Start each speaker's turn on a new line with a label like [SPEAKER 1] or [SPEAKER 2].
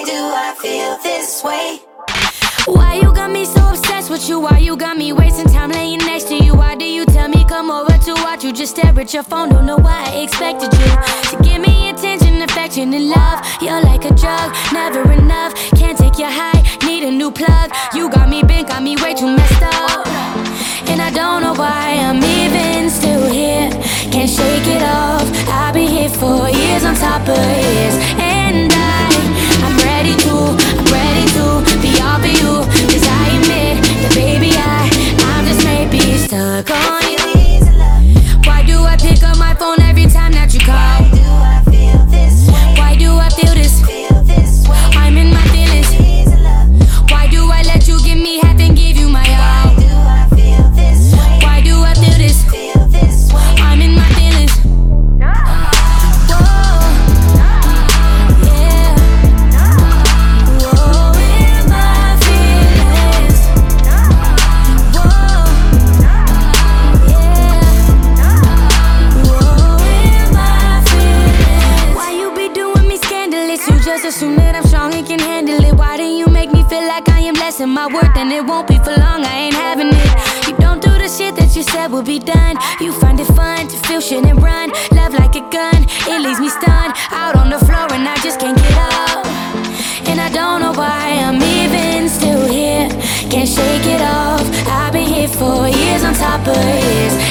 [SPEAKER 1] Why do I feel this way?
[SPEAKER 2] Why you got me so obsessed with you? Why you got me wasting time laying next to you? Why do you tell me come over to watch you? Just stare at your phone, don't know why I expected you to give me attention, affection, and love. You're like a drug, never enough. Can't take your high, need a new plug. You got me bent, got me way too messed up. And I don't know why I'm even still here. Can't shake it off. I've been here for years on top of years. And I, just assume that I'm strong and can handle it. Why do you make me feel like I am less than my worth and it won't be for long? I ain't having it. You don't do the shit that you said would be done. You find it fun to feel shit and run. Love like a gun, it leaves me stunned. Out on the floor and I just can't get up. And I don't know why I'm even still here. Can't shake it off. I've been here for years on top of years.